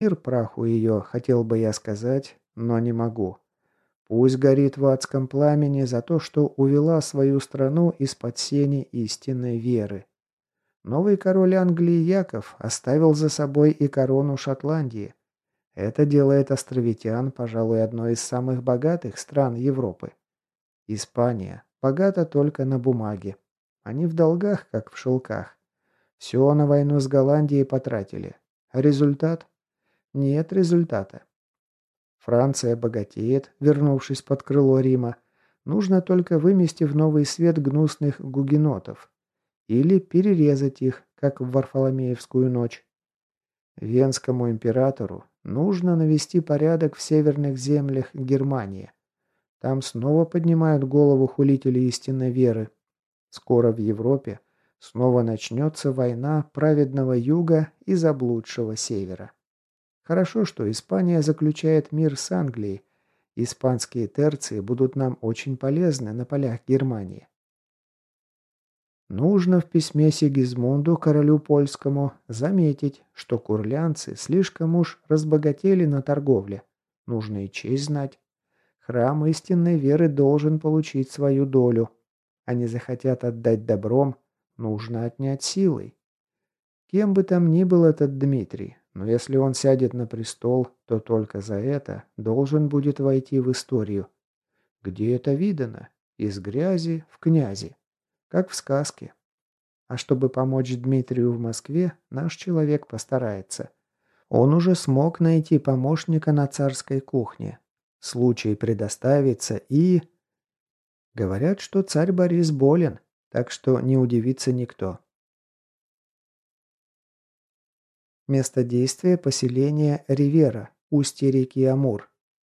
Мир праху ее, хотел бы я сказать, но не могу. Пусть горит в адском пламени за то, что увела свою страну из-под сени истинной веры. Новый король Англии Яков оставил за собой и корону Шотландии. Это делает островитян, пожалуй, одной из самых богатых стран Европы. Испания богата только на бумаге. А Они в долгах, как в шелках. Все на войну с Голландией потратили. Результат нет результата. Франция богатеет, вернувшись под крыло Рима. Нужно только вымести в новый свет гнусных гугенотов. Или перерезать их, как в Варфоломеевскую ночь. Венскому императору нужно навести порядок в северных землях Германии. Там снова поднимают голову хулители истинной веры. Скоро в Европе снова начнется война праведного юга и заблудшего севера. Хорошо, что Испания заключает мир с Англией. Испанские терции будут нам очень полезны на полях Германии. Нужно в письме Сигизмунду, королю польскому, заметить, что курлянцы слишком уж разбогатели на торговле. Нужно и честь знать. Храм истинной веры должен получить свою долю. Они захотят отдать добром, нужно отнять силой. Кем бы там ни был этот Дмитрий, но если он сядет на престол, то только за это должен будет войти в историю. Где это видано? Из грязи в князи. Как в сказке. А чтобы помочь Дмитрию в Москве, наш человек постарается. Он уже смог найти помощника на царской кухне. Случай предоставится и... Говорят, что царь Борис болен, так что не удивится никто. Место действия – поселение Ривера, устье реки Амур.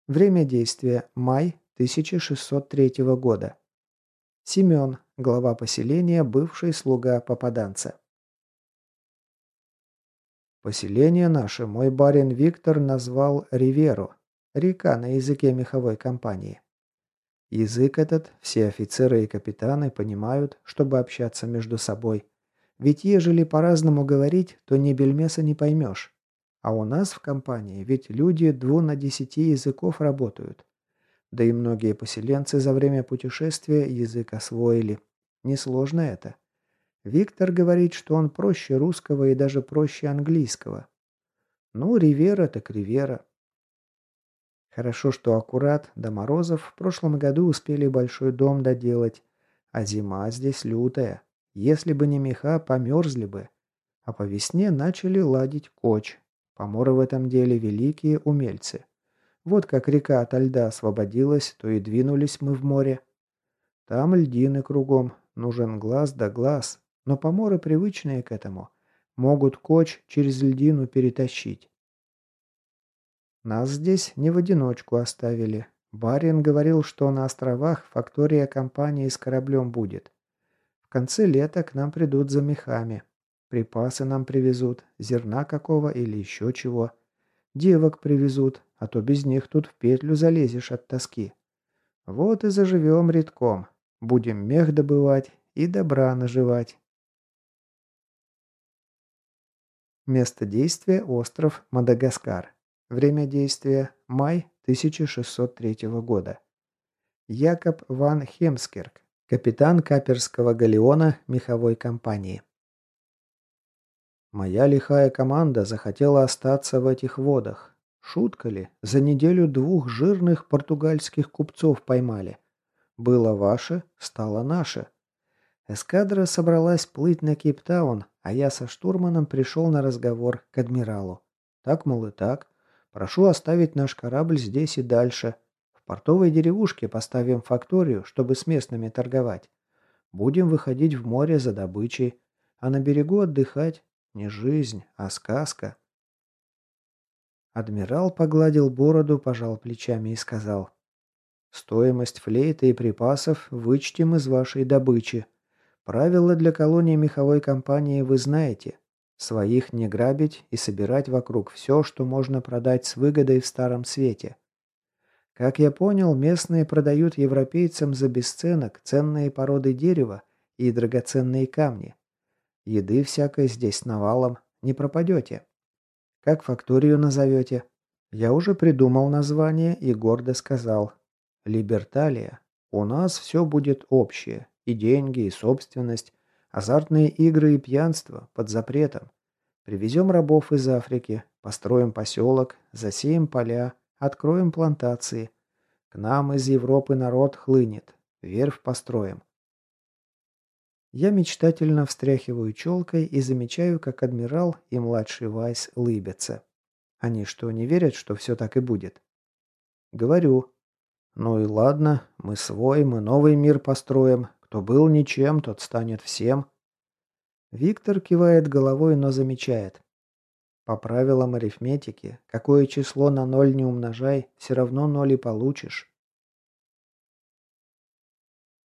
Время действия – май 1603 года. Семен, глава поселения, бывший слуга попаданца. Поселение наше мой барин Виктор назвал Риверу, река на языке меховой компании. Язык этот все офицеры и капитаны понимают, чтобы общаться между собой – ведь ежели по-разному говорить, то ни бельмеса не поймешь. А у нас в компании ведь люди дву на десяти языков работают. Да и многие поселенцы за время путешествия язык освоили. Несложно это. Виктор говорит, что он проще русского и даже проще английского. Ну, Ривера так Ривера. Хорошо, что аккурат до морозов в прошлом году успели большой дом доделать, а зима здесь лютая. Если бы не меха, померзли бы. А по весне начали ладить коч. Поморы в этом деле великие умельцы. Вот как река ото льда освободилась, то и двинулись мы в море. Там льдины кругом, нужен глаз да глаз, но поморы привычные к этому. Могут коч через льдину перетащить. Нас здесь не в одиночку оставили. Барин говорил, что на островах фактория компании с кораблем будет конце лета к нам придут за мехами. Припасы нам привезут, зерна какого или еще чего. Девок привезут, а то без них тут в петлю залезешь от тоски. Вот и заживем редком. Будем мех добывать и добра наживать. Место действия – остров Мадагаскар. Время действия – май 1603 года. Якоб ван Хемскерк, Капитан Каперского галеона меховой компании. Моя лихая команда захотела остаться в этих водах. Шутка ли? За неделю двух жирных португальских купцов поймали. Было ваше, стало наше. Эскадра собралась плыть на Кейптаун, а я со штурманом пришел на разговор к адмиралу. Так, мол, и так. Прошу оставить наш корабль здесь и дальше портовой деревушке поставим факторию, чтобы с местными торговать. Будем выходить в море за добычей, а на берегу отдыхать. Не жизнь, а сказка. Адмирал погладил бороду, пожал плечами и сказал. «Стоимость флейты и припасов вычтем из вашей добычи. Правила для колонии меховой компании вы знаете. Своих не грабить и собирать вокруг все, что можно продать с выгодой в Старом Свете. Как я понял, местные продают европейцам за бесценок ценные породы дерева и драгоценные камни. Еды всякой здесь навалом, не пропадете. Как факторию назовете? Я уже придумал название и гордо сказал. Либерталия. У нас все будет общее. И деньги, и собственность. Азартные игры и пьянство под запретом. Привезем рабов из Африки, построим поселок, засеем поля, Откроем плантации. К нам из Европы народ хлынет. верф построим. Я мечтательно встряхиваю челкой и замечаю, как адмирал и младший Вайс лыбятся. Они что, не верят, что все так и будет? Говорю. Ну и ладно, мы свой, мы новый мир построим. Кто был ничем, тот станет всем. Виктор кивает головой, но замечает. По правилам арифметики, какое число на ноль не умножай, все равно ноль и получишь.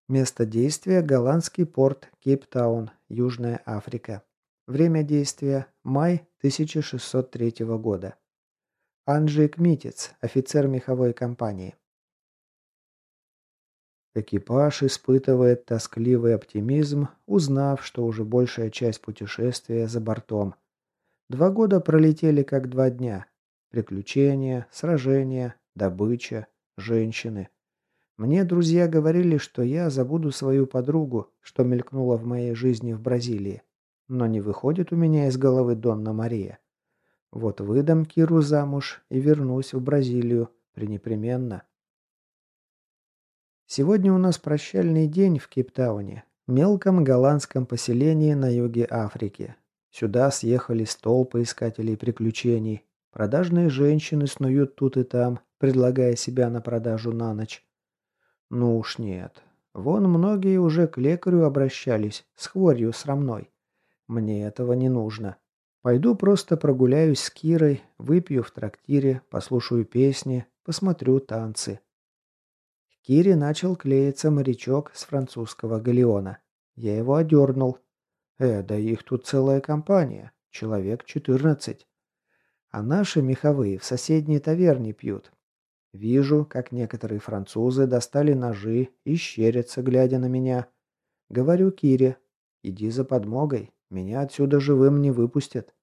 Место действия – голландский порт Кейптаун, Южная Африка. Время действия – май 1603 года. Анджей Кмитец, офицер меховой компании. Экипаж испытывает тоскливый оптимизм, узнав, что уже большая часть путешествия за бортом – Два года пролетели как два дня. Приключения, сражения, добыча, женщины. Мне друзья говорили, что я забуду свою подругу, что мелькнула в моей жизни в Бразилии. Но не выходит у меня из головы Донна Мария. Вот выдам Киру замуж и вернусь в Бразилию пренепременно. Сегодня у нас прощальный день в Кейптауне, мелком голландском поселении на юге Африки. Сюда съехали столпы искателей приключений. Продажные женщины снуют тут и там, предлагая себя на продажу на ночь. Ну уж нет. Вон многие уже к лекарю обращались, с хворью срамной. Мне этого не нужно. Пойду просто прогуляюсь с Кирой, выпью в трактире, послушаю песни, посмотрю танцы. К Кире начал клеиться морячок с французского галеона. Я его одернул, Э, да их тут целая компания, человек 14. А наши меховые в соседней таверне пьют. Вижу, как некоторые французы достали ножи и щерятся, глядя на меня. Говорю Кире, иди за подмогой, меня отсюда живым не выпустят.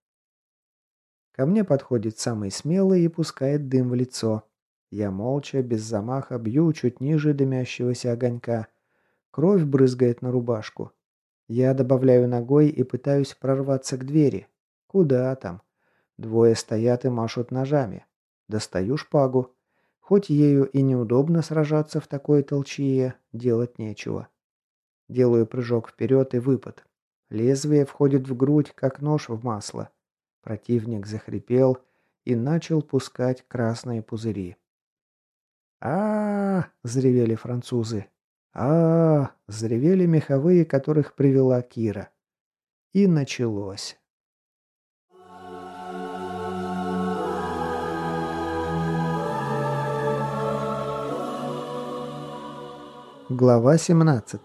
Ко мне подходит самый смелый и пускает дым в лицо. Я молча, без замаха, бью чуть ниже дымящегося огонька. Кровь брызгает на рубашку. Я добавляю ногой и пытаюсь прорваться к двери. Куда там? Двое стоят и машут ножами. Достаю шпагу. Хоть ею и неудобно сражаться в такой толчье, делать нечего. Делаю прыжок вперед и выпад. Лезвие входит в грудь, как нож в масло. Противник захрипел и начал пускать красные пузыри. а, -а, -а, -а, -а, -а, -а, -а, -а заревели французы а заревели меховые, которых привела Кира. И началось. Глава 17.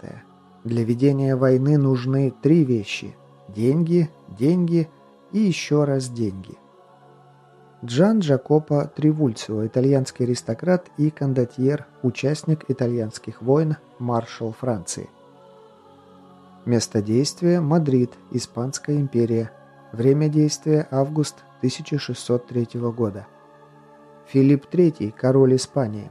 Для ведения войны нужны три вещи – деньги, деньги и еще раз деньги – Джан Джакопо Тривульцио, итальянский аристократ и кондотьер, участник итальянских войн, маршал Франции. Место действия – Мадрид, Испанская империя. Время действия – август 1603 года. Филипп III, король Испании.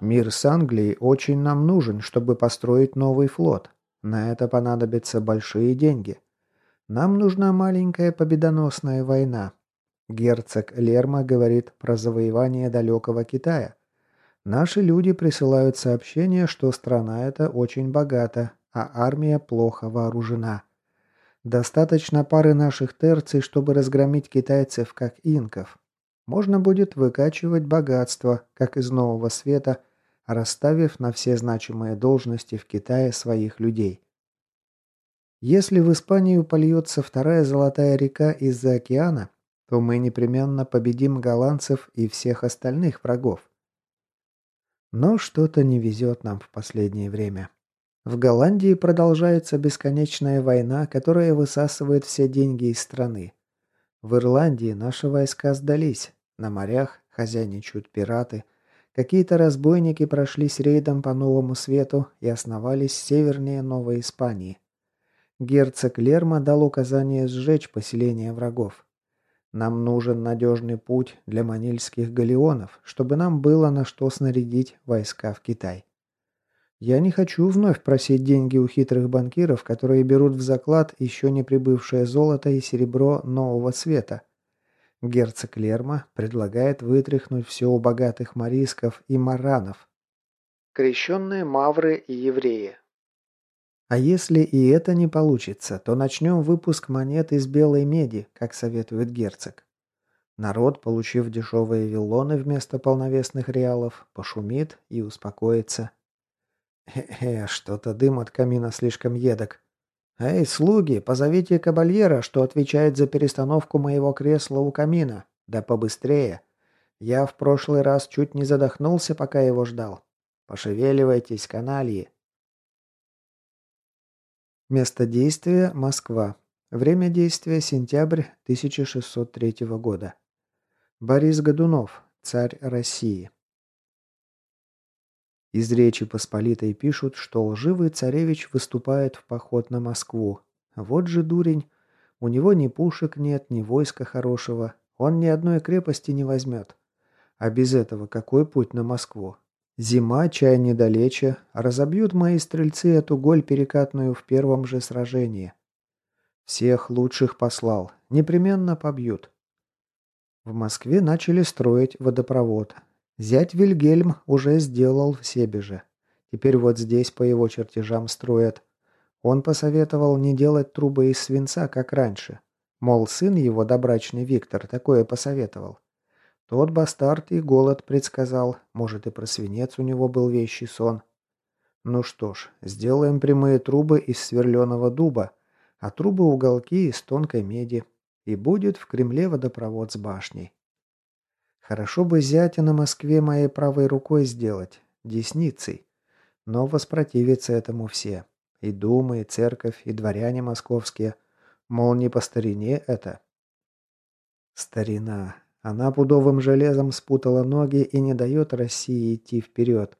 Мир с Англией очень нам нужен, чтобы построить новый флот. На это понадобятся большие деньги. Нам нужна маленькая победоносная война. Герцог Лерма говорит про завоевание далекого Китая. Наши люди присылают сообщение, что страна эта очень богата, а армия плохо вооружена. Достаточно пары наших терций, чтобы разгромить китайцев как инков. Можно будет выкачивать богатство, как из нового света – расставив на все значимые должности в Китае своих людей. Если в Испанию польется вторая золотая река из-за океана, то мы непременно победим голландцев и всех остальных врагов. Но что-то не везет нам в последнее время. В Голландии продолжается бесконечная война, которая высасывает все деньги из страны. В Ирландии наши войска сдались, на морях хозяйничают пираты – Какие-то разбойники прошлись рейдом по Новому Свету и основались севернее Новой Испании. Герцог Лерма дал указание сжечь поселение врагов. Нам нужен надежный путь для манильских галеонов, чтобы нам было на что снарядить войска в Китай. Я не хочу вновь просить деньги у хитрых банкиров, которые берут в заклад еще не прибывшее золото и серебро нового света – Герцог Лерма предлагает вытряхнуть все у богатых марисков и маранов. Крещенные мавры и евреи. А если и это не получится, то начнем выпуск монет из белой меди, как советует герцог. Народ, получив дешевые виллоны вместо полновесных реалов, пошумит и успокоится. Э-э, что-то дым от камина слишком едок. «Эй, слуги, позовите кабальера, что отвечает за перестановку моего кресла у камина. Да побыстрее. Я в прошлый раз чуть не задохнулся, пока его ждал. Пошевеливайтесь, канальи». Место действия – Москва. Время действия – сентябрь 1603 года. Борис Годунов, царь России. Из Речи Посполитой пишут, что лживый царевич выступает в поход на Москву. Вот же дурень. У него ни пушек нет, ни войска хорошего. Он ни одной крепости не возьмет. А без этого какой путь на Москву? Зима, чай недалече, разобьют мои стрельцы эту голь перекатную в первом же сражении. Всех лучших послал, непременно побьют. В Москве начали строить водопровод. Зять Вильгельм уже сделал в Себеже. Теперь вот здесь по его чертежам строят. Он посоветовал не делать трубы из свинца, как раньше. Мол, сын его, добрачный Виктор, такое посоветовал. Тот бастард и голод предсказал, может и про свинец у него был вещий сон. Ну что ж, сделаем прямые трубы из сверленого дуба, а трубы уголки из тонкой меди. И будет в Кремле водопровод с башней. Хорошо бы зятя на Москве моей правой рукой сделать, десницей. Но воспротивятся этому все. И Дума, и церковь, и дворяне московские. Мол, не по старине это. Старина. Она пудовым железом спутала ноги и не дает России идти вперед.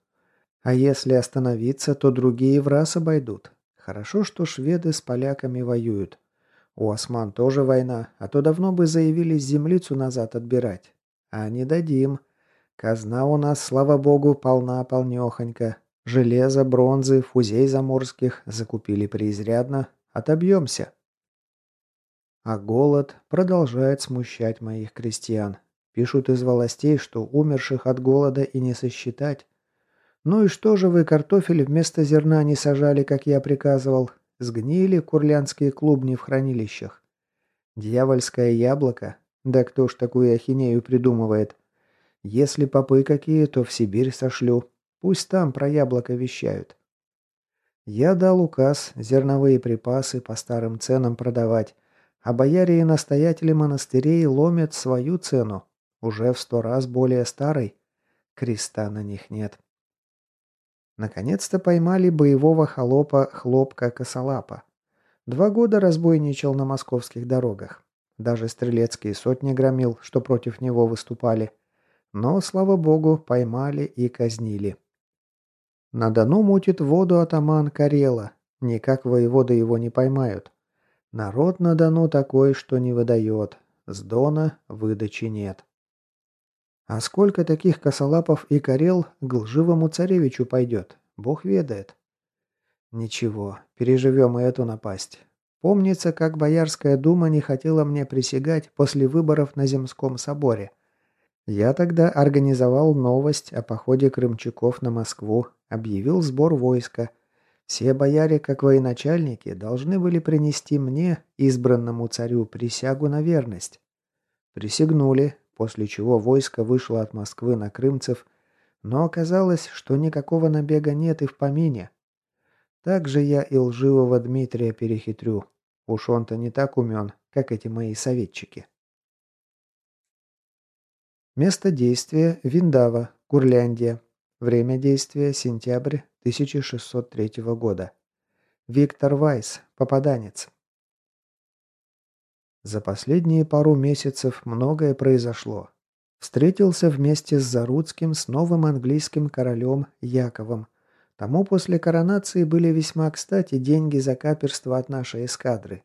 А если остановиться, то другие в раз обойдут. Хорошо, что шведы с поляками воюют. У осман тоже война, а то давно бы заявились землицу назад отбирать. А не дадим. Казна у нас, слава богу, полна-полнехонька. Железо, бронзы, фузей заморских закупили преизрядно. Отобьемся. А голод продолжает смущать моих крестьян. Пишут из властей, что умерших от голода и не сосчитать. Ну и что же вы картофель вместо зерна не сажали, как я приказывал? Сгнили курлянские клубни в хранилищах. Дьявольское яблоко да кто ж такую ахинею придумывает? Если попы какие, то в Сибирь сошлю. Пусть там про яблоко вещают. Я дал указ зерновые припасы по старым ценам продавать, а бояре и настоятели монастырей ломят свою цену, уже в сто раз более старой. Креста на них нет. Наконец-то поймали боевого холопа Хлопка Косолапа. Два года разбойничал на московских дорогах. Даже стрелецкие сотни громил, что против него выступали. Но, слава богу, поймали и казнили. На Дону мутит воду атаман Карела. Никак воеводы его не поймают. Народ на Дону такой, что не выдает. С Дона выдачи нет. А сколько таких косолапов и Карел к лживому царевичу пойдет, бог ведает. Ничего, переживем и эту напасть. Помнится, как Боярская дума не хотела мне присягать после выборов на Земском соборе. Я тогда организовал новость о походе крымчаков на Москву, объявил сбор войска. Все бояре, как военачальники, должны были принести мне, избранному царю, присягу на верность. Присягнули, после чего войско вышло от Москвы на крымцев, но оказалось, что никакого набега нет и в помине. Так же я и лживого Дмитрия перехитрю, Уж он-то не так умен, как эти мои советчики. Место действия – Виндава, Курляндия. Время действия – сентябрь 1603 года. Виктор Вайс, попаданец. За последние пару месяцев многое произошло. Встретился вместе с Заруцким с новым английским королем Яковом, Тому после коронации были весьма кстати деньги за каперство от нашей эскадры.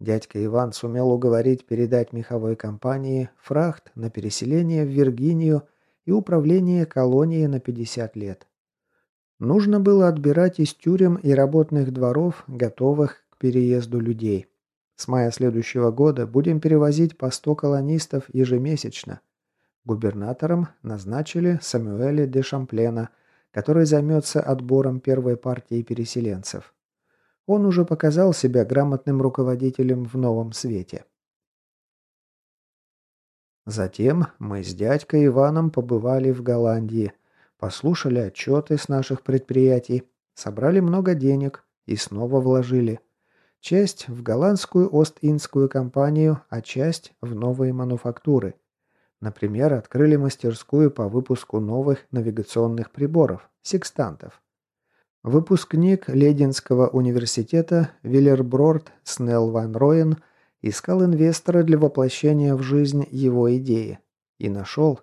Дядька Иван сумел уговорить передать меховой компании фрахт на переселение в Виргинию и управление колонией на 50 лет. Нужно было отбирать из тюрем и работных дворов, готовых к переезду людей. С мая следующего года будем перевозить по 100 колонистов ежемесячно. Губернатором назначили Самюэля де Шамплена – который займется отбором первой партии переселенцев. Он уже показал себя грамотным руководителем в новом свете. Затем мы с дядькой Иваном побывали в Голландии, послушали отчеты с наших предприятий, собрали много денег и снова вложили. Часть в голландскую Ост-Индскую компанию, а часть в новые мануфактуры – Например, открыли мастерскую по выпуску новых навигационных приборов – секстантов. Выпускник Лединского университета Виллерброрд Снелл Ван Роен искал инвестора для воплощения в жизнь его идеи. И нашел.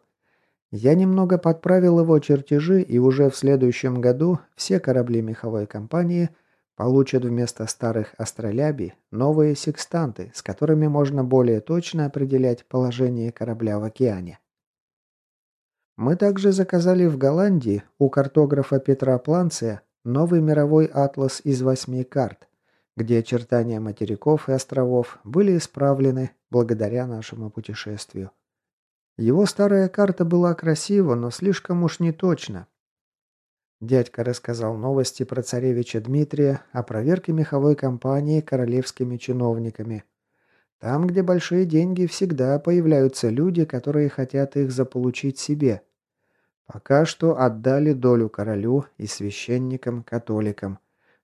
Я немного подправил его чертежи, и уже в следующем году все корабли меховой компании – Получат вместо старых астролябий новые секстанты, с которыми можно более точно определять положение корабля в океане. Мы также заказали в Голландии у картографа Петра Планция новый мировой атлас из восьми карт, где очертания материков и островов были исправлены благодаря нашему путешествию. Его старая карта была красива, но слишком уж неточна, Дядька рассказал новости про царевича Дмитрия, о проверке меховой компании королевскими чиновниками. Там, где большие деньги, всегда появляются люди, которые хотят их заполучить себе. Пока что отдали долю королю и священникам-католикам.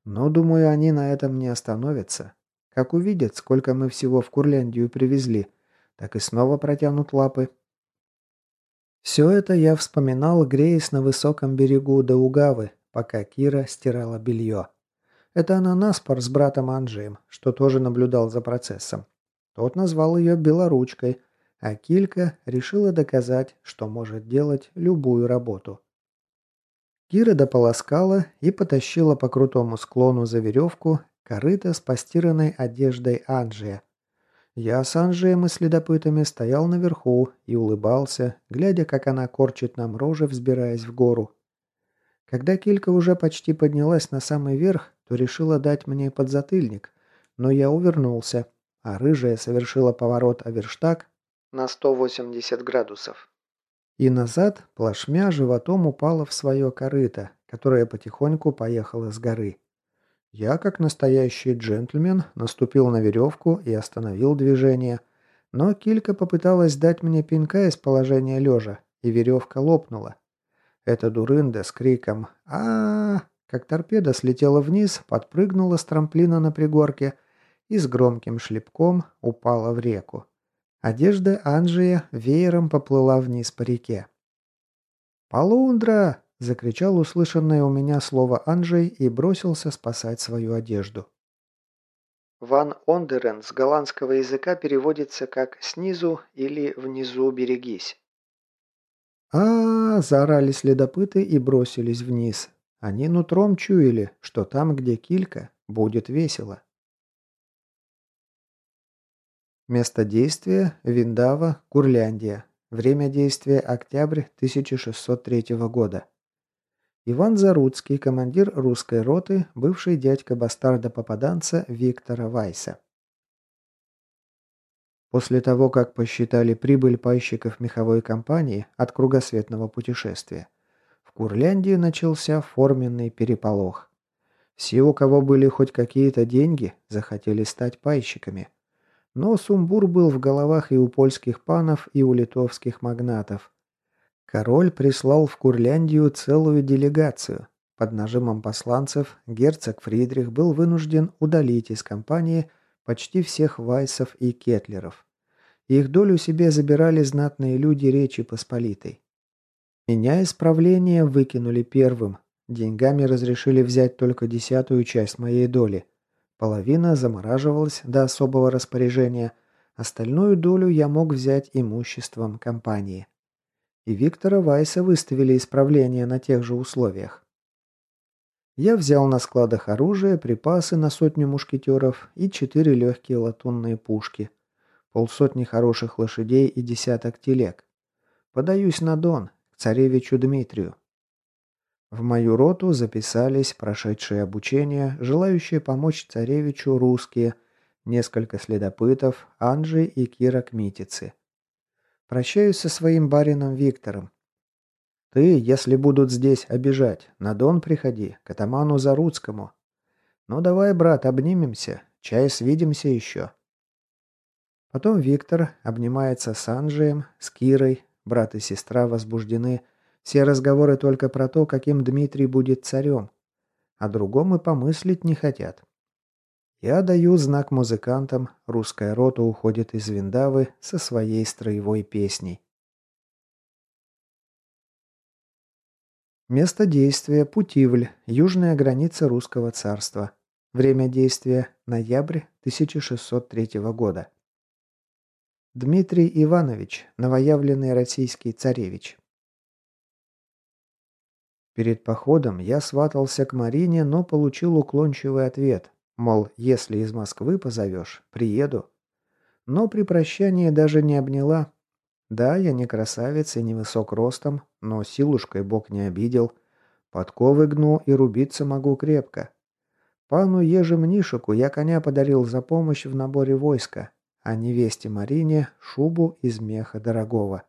Но, думаю, они на этом не остановятся. Как увидят, сколько мы всего в Курляндию привезли, так и снова протянут лапы все это я вспоминал, греясь на высоком берегу Даугавы, пока Кира стирала белье. Это она наспор с братом Анджием, что тоже наблюдал за процессом. Тот назвал ее «белоручкой», а Килька решила доказать, что может делать любую работу. Кира дополоскала и потащила по крутому склону за веревку корыто с постиранной одеждой Анджия – я с Анжием и следопытами стоял наверху и улыбался, глядя, как она корчит нам рожи, взбираясь в гору. Когда килька уже почти поднялась на самый верх, то решила дать мне подзатыльник, но я увернулся, а рыжая совершила поворот о верштаг на 180 градусов. И назад плашмя животом упала в свое корыто, которое потихоньку поехало с горы. Я, как настоящий джентльмен, наступил на веревку и остановил движение, но килька попыталась дать мне пинка из положения лежа, и веревка лопнула. Эта дурында с криком а, -а как торпеда слетела вниз, подпрыгнула с трамплина на пригорке и с громким шлепком упала в реку. Одежда Анжия веером поплыла вниз по реке. «Полундра!» Закричал услышанное у меня слово Анджей и бросился спасать свою одежду. Ван Ондерен с голландского языка переводится как «снизу» или «внизу берегись». А, -а, а заорали следопыты и бросились вниз. Они нутром чуяли, что там, где килька, будет весело. Место действия – Виндава, Курляндия. Время действия – октябрь 1603 года. Иван Заруцкий, командир русской роты, бывший дядька бастарда-попаданца Виктора Вайса. После того, как посчитали прибыль пайщиков меховой компании от кругосветного путешествия, в Курляндии начался форменный переполох. Все, у кого были хоть какие-то деньги, захотели стать пайщиками. Но сумбур был в головах и у польских панов, и у литовских магнатов. Король прислал в Курляндию целую делегацию. Под нажимом посланцев герцог Фридрих был вынужден удалить из компании почти всех вайсов и кетлеров. Их долю себе забирали знатные люди Речи Посполитой. Меня из правления выкинули первым. Деньгами разрешили взять только десятую часть моей доли. Половина замораживалась до особого распоряжения. Остальную долю я мог взять имуществом компании и Виктора Вайса выставили исправление на тех же условиях. Я взял на складах оружие, припасы на сотню мушкетеров и четыре легкие латунные пушки, полсотни хороших лошадей и десяток телег. Подаюсь на Дон, к царевичу Дмитрию. В мою роту записались прошедшие обучение, желающие помочь царевичу русские, несколько следопытов, Анжи и Кира Кмитицы. Прощаюсь со своим барином Виктором. Ты, если будут здесь обижать, на Дон приходи, к атаману Заруцкому. Ну давай, брат, обнимемся, чай свидимся еще. Потом Виктор обнимается с Анджием, с Кирой, брат и сестра возбуждены. Все разговоры только про то, каким Дмитрий будет царем. О другом и помыслить не хотят. Я даю знак музыкантам, русская рота уходит из Виндавы со своей строевой песней. Место действия – Путивль, южная граница русского царства. Время действия – ноябрь 1603 года. Дмитрий Иванович, новоявленный российский царевич. Перед походом я сватался к Марине, но получил уклончивый ответ. Мол, если из Москвы позовешь, приеду. Но при прощании даже не обняла. Да, я не красавец и не высок ростом, но силушкой бог не обидел. Подковы гну и рубиться могу крепко. Пану Ежем Нишику я коня подарил за помощь в наборе войска, а невесте Марине шубу из меха дорогого.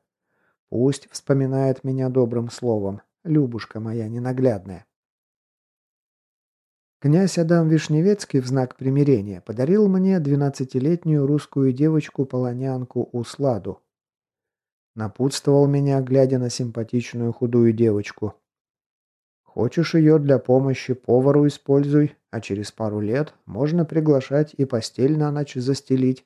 Пусть вспоминает меня добрым словом, Любушка моя ненаглядная. Князь Адам Вишневецкий в знак примирения подарил мне 12-летнюю русскую девочку-полонянку Усладу. Напутствовал меня, глядя на симпатичную худую девочку. Хочешь ее для помощи повару используй, а через пару лет можно приглашать и постель на ночь застелить.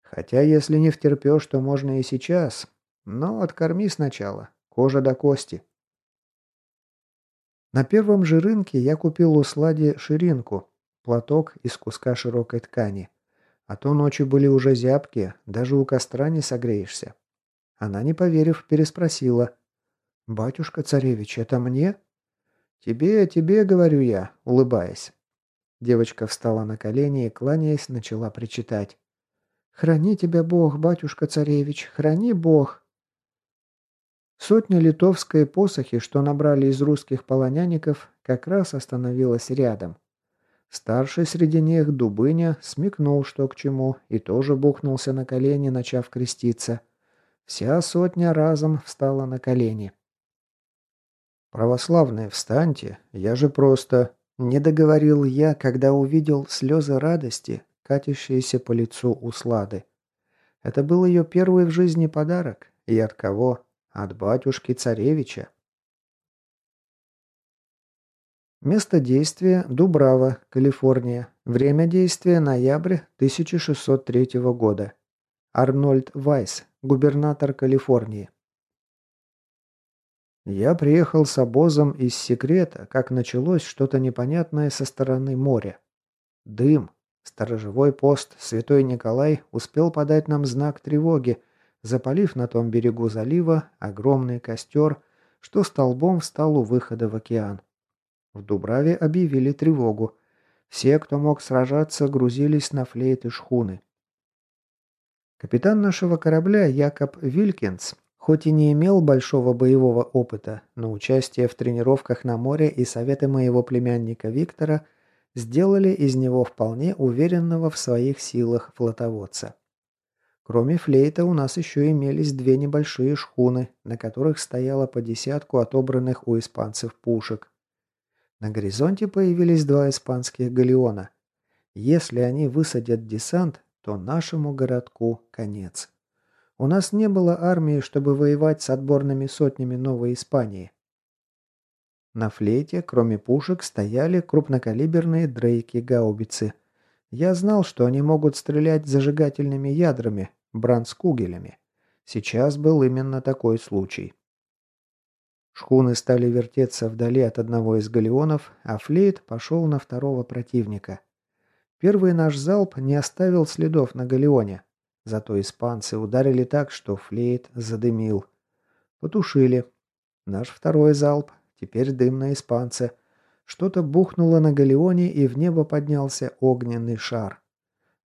Хотя, если не втерпешь, то можно и сейчас. Но откорми сначала, кожа до кости. На первом же рынке я купил у Слади ширинку, платок из куска широкой ткани. А то ночи были уже зябкие, даже у костра не согреешься. Она, не поверив, переспросила. «Батюшка царевич, это мне?» «Тебе, тебе, — говорю я, улыбаясь». Девочка встала на колени и, кланяясь, начала причитать. «Храни тебя Бог, батюшка-царевич, храни Бог!» Сотня литовской посохи, что набрали из русских полоняников, как раз остановилась рядом. Старший среди них, Дубыня, смекнул, что к чему, и тоже бухнулся на колени, начав креститься. Вся сотня разом встала на колени. «Православные, встаньте! Я же просто...» Не договорил я, когда увидел слезы радости, катящиеся по лицу у Слады. Это был ее первый в жизни подарок, и от кого от батюшки-царевича. Место действия – Дубрава, Калифорния. Время действия – ноябрь 1603 года. Арнольд Вайс, губернатор Калифорнии. Я приехал с обозом из секрета, как началось что-то непонятное со стороны моря. Дым. Сторожевой пост Святой Николай успел подать нам знак тревоги, запалив на том берегу залива огромный костер, что столбом встал у выхода в океан. В Дубраве объявили тревогу. Все, кто мог сражаться, грузились на флейты шхуны. Капитан нашего корабля Якоб Вилькинс, хоть и не имел большого боевого опыта, но участие в тренировках на море и советы моего племянника Виктора сделали из него вполне уверенного в своих силах флотоводца. Кроме флейта у нас еще имелись две небольшие шхуны, на которых стояло по десятку отобранных у испанцев пушек. На горизонте появились два испанских галеона. Если они высадят десант, то нашему городку конец. У нас не было армии, чтобы воевать с отборными сотнями Новой Испании. На флейте, кроме пушек, стояли крупнокалиберные дрейки-гаубицы – я знал, что они могут стрелять зажигательными ядрами, бранд с кугелями. Сейчас был именно такой случай. Шхуны стали вертеться вдали от одного из галеонов, а флейт пошел на второго противника. Первый наш залп не оставил следов на галеоне, зато испанцы ударили так, что флейт задымил. Потушили. Наш второй залп, теперь дым на испанце. Что-то бухнуло на галеоне, и в небо поднялся огненный шар.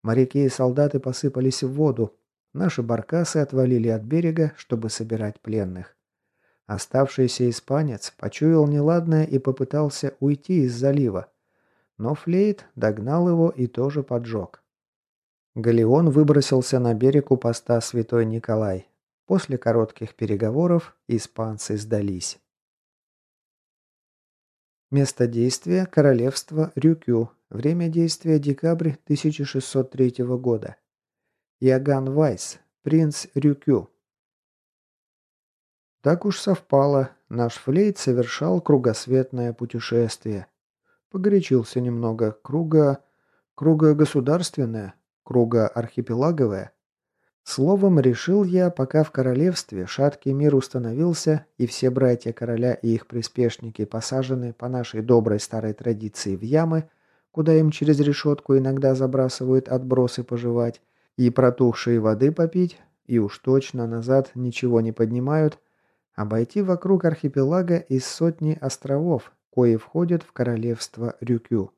Моряки и солдаты посыпались в воду, Наши баркасы отвалили от берега, чтобы собирать пленных. Оставшийся испанец почуял неладное и попытался уйти из залива. Но Флейт догнал его и тоже поджег. Галеон выбросился на берег у поста Святой Николай. После коротких переговоров испанцы сдались. Место действия – королевство Рюкю. Время действия – декабрь 1603 года. Яган Вайс, принц Рюкю. Так уж совпало, наш флейт совершал кругосветное путешествие. Погорячился немного круга... круга государственное, круга архипелаговое. Словом, решил я, пока в королевстве шаткий мир установился, и все братья короля и их приспешники посажены по нашей доброй старой традиции в ямы, куда им через решетку иногда забрасывают отбросы пожевать, и протухшей воды попить, и уж точно назад ничего не поднимают, обойти вокруг архипелага из сотни островов, кои входят в королевство Рюкю.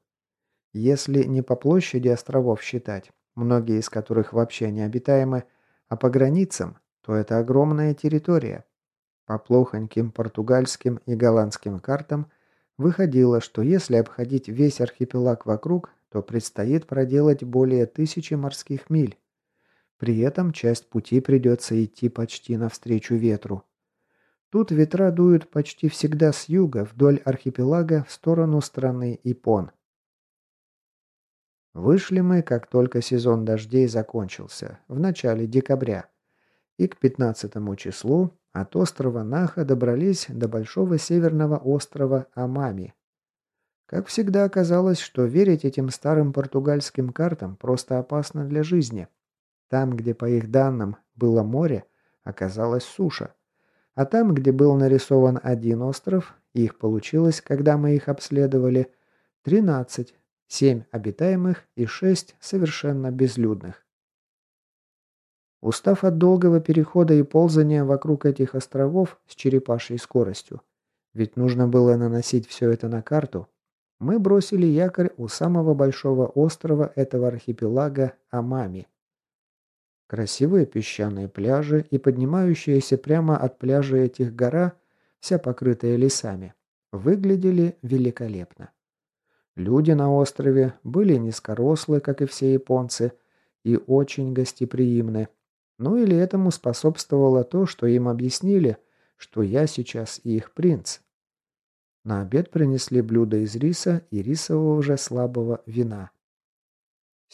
Если не по площади островов считать, многие из которых вообще необитаемы, а по границам, то это огромная территория. По плохоньким португальским и голландским картам выходило, что если обходить весь архипелаг вокруг, то предстоит проделать более тысячи морских миль. При этом часть пути придется идти почти навстречу ветру. Тут ветра дуют почти всегда с юга вдоль архипелага в сторону страны Япон. Вышли мы, как только сезон дождей закончился, в начале декабря. И к 15 числу от острова Наха добрались до большого северного острова Амами. Как всегда оказалось, что верить этим старым португальским картам просто опасно для жизни – там, где, по их данным, было море, оказалась суша. А там, где был нарисован один остров, их получилось, когда мы их обследовали, 13, 7 обитаемых и 6 совершенно безлюдных. Устав от долгого перехода и ползания вокруг этих островов с черепашьей скоростью, ведь нужно было наносить все это на карту, мы бросили якорь у самого большого острова этого архипелага Амами – Красивые песчаные пляжи и поднимающиеся прямо от пляжа этих гора, вся покрытая лесами, выглядели великолепно. Люди на острове были низкорослы, как и все японцы, и очень гостеприимны. Ну или этому способствовало то, что им объяснили, что я сейчас их принц. На обед принесли блюдо из риса и рисового же слабого вина.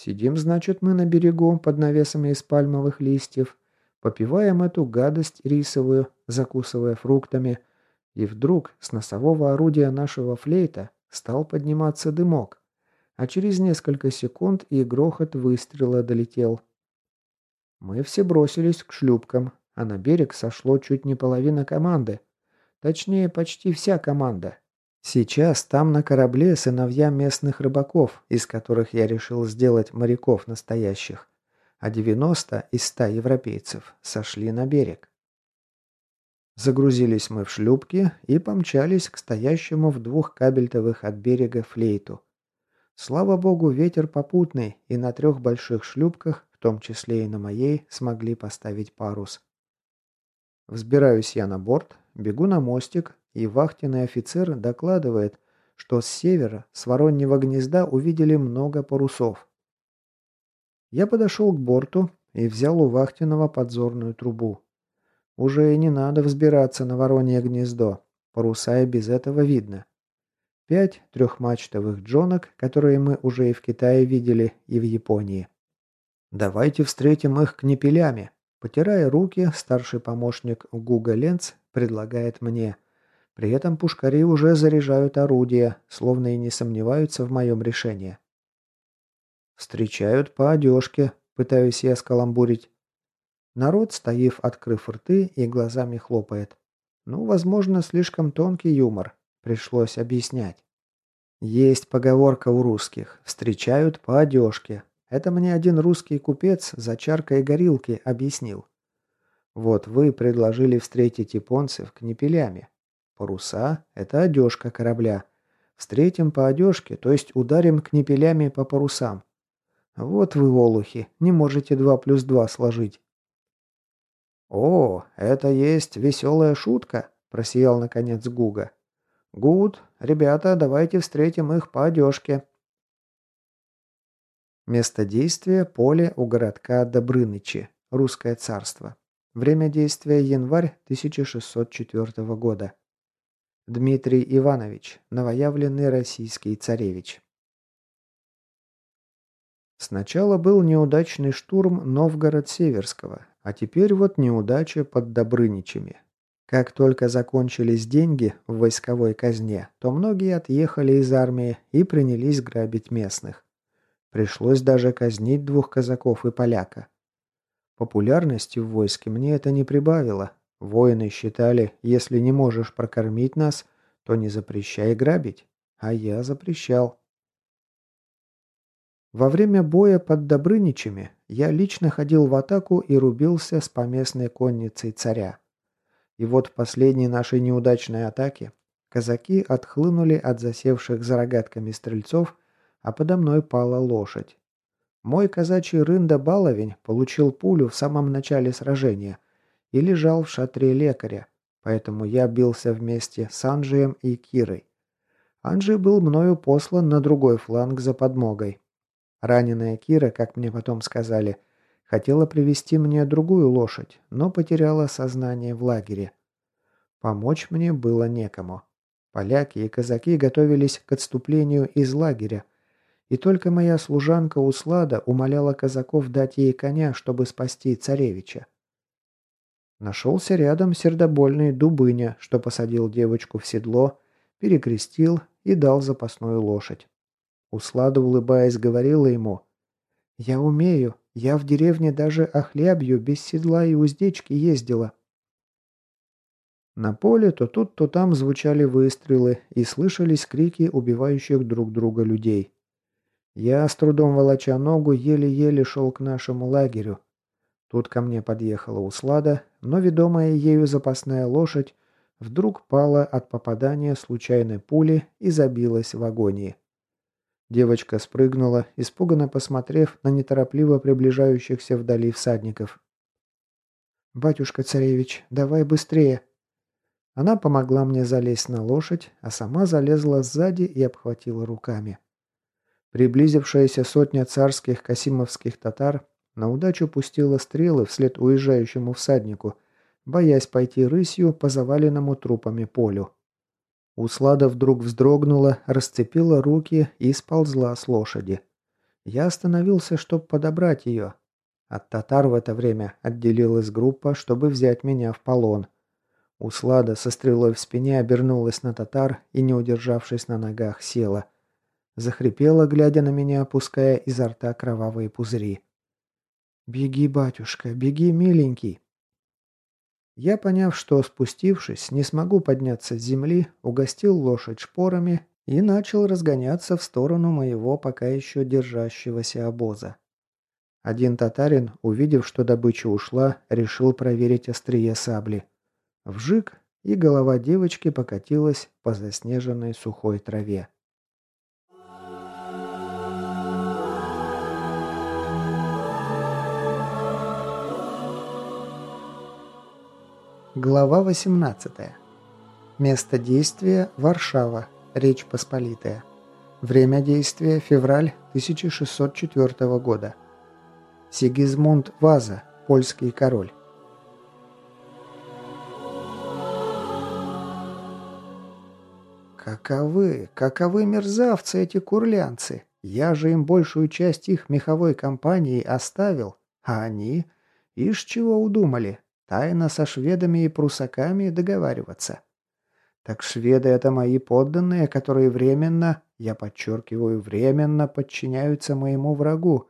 Сидим, значит, мы на берегу под навесами из пальмовых листьев, попиваем эту гадость рисовую, закусывая фруктами, и вдруг с носового орудия нашего флейта стал подниматься дымок, а через несколько секунд и грохот выстрела долетел. Мы все бросились к шлюпкам, а на берег сошло чуть не половина команды. Точнее, почти вся команда, Сейчас там на корабле сыновья местных рыбаков, из которых я решил сделать моряков настоящих, а 90 из 100 европейцев сошли на берег. Загрузились мы в шлюпки и помчались к стоящему в двух кабельтовых от берега флейту. Слава богу, ветер попутный, и на трех больших шлюпках, в том числе и на моей, смогли поставить парус. Взбираюсь я на борт, бегу на мостик, и вахтенный офицер докладывает, что с севера, с вороньего гнезда увидели много парусов. Я подошел к борту и взял у вахтенного подзорную трубу. Уже и не надо взбираться на воронье гнездо, паруса и без этого видно. Пять трехмачтовых джонок, которые мы уже и в Китае видели, и в Японии. «Давайте встретим их кнепелями», Потирая руки, старший помощник Гуга Ленц предлагает мне – при этом пушкари уже заряжают орудия, словно и не сомневаются в моем решении. «Встречают по одежке», — пытаюсь я скаламбурить. Народ, стоив, открыв рты и глазами хлопает. Ну, возможно, слишком тонкий юмор. Пришлось объяснять. Есть поговорка у русских «встречают по одежке». Это мне один русский купец за чаркой горилки объяснил. Вот вы предложили встретить японцев кнепелями. Паруса – это одежка корабля. Встретим по одежке, то есть ударим кнепелями по парусам. Вот вы, олухи, не можете два плюс два сложить. «О, это есть веселая шутка», – просиял наконец Гуга. «Гуд, ребята, давайте встретим их по одежке». Место действия – поле у городка Добрынычи, русское царство. Время действия – январь 1604 года. Дмитрий Иванович, новоявленный российский царевич. Сначала был неудачный штурм Новгород-Северского, а теперь вот неудача под Добрыничами. Как только закончились деньги в войсковой казне, то многие отъехали из армии и принялись грабить местных. Пришлось даже казнить двух казаков и поляка. Популярности в войске мне это не прибавило, Воины считали, если не можешь прокормить нас, то не запрещай грабить. А я запрещал. Во время боя под Добрыничами я лично ходил в атаку и рубился с поместной конницей царя. И вот в последней нашей неудачной атаке казаки отхлынули от засевших за рогатками стрельцов, а подо мной пала лошадь. Мой казачий рында-баловень получил пулю в самом начале сражения – и лежал в шатре лекаря, поэтому я бился вместе с Анджием и Кирой. Анджи был мною послан на другой фланг за подмогой. Раненая Кира, как мне потом сказали, хотела привести мне другую лошадь, но потеряла сознание в лагере. Помочь мне было некому. Поляки и казаки готовились к отступлению из лагеря, и только моя служанка Услада умоляла казаков дать ей коня, чтобы спасти царевича. Нашелся рядом сердобольный Дубыня, что посадил девочку в седло, перекрестил и дал запасную лошадь. Услада, улыбаясь, говорила ему «Я умею, я в деревне даже охлябью без седла и уздечки ездила». На поле то тут, то там звучали выстрелы и слышались крики убивающих друг друга людей. Я, с трудом волоча ногу, еле-еле шел к нашему лагерю. Тут ко мне подъехала Услада, но ведомая ею запасная лошадь вдруг пала от попадания случайной пули и забилась в агонии. Девочка спрыгнула, испуганно посмотрев на неторопливо приближающихся вдали всадников. «Батюшка-царевич, давай быстрее!» Она помогла мне залезть на лошадь, а сама залезла сзади и обхватила руками. Приблизившаяся сотня царских касимовских татар на удачу пустила стрелы вслед уезжающему всаднику, боясь пойти рысью по заваленному трупами полю. Услада вдруг вздрогнула, расцепила руки и сползла с лошади. Я остановился, чтобы подобрать ее. От татар в это время отделилась группа, чтобы взять меня в полон. Услада со стрелой в спине обернулась на татар и, не удержавшись на ногах, села. Захрипела, глядя на меня, опуская изо рта кровавые пузыри. «Беги, батюшка, беги, миленький!» Я, поняв, что, спустившись, не смогу подняться с земли, угостил лошадь шпорами и начал разгоняться в сторону моего пока еще держащегося обоза. Один татарин, увидев, что добыча ушла, решил проверить острие сабли. Вжик, и голова девочки покатилась по заснеженной сухой траве. Глава 18. Место действия – Варшава, Речь Посполитая. Время действия – февраль 1604 года. Сигизмунд Ваза, польский король. Каковы, каковы мерзавцы эти курлянцы! Я же им большую часть их меховой компании оставил, а они... Ишь чего удумали, тайно со шведами и прусаками договариваться. Так шведы — это мои подданные, которые временно, я подчеркиваю, временно подчиняются моему врагу.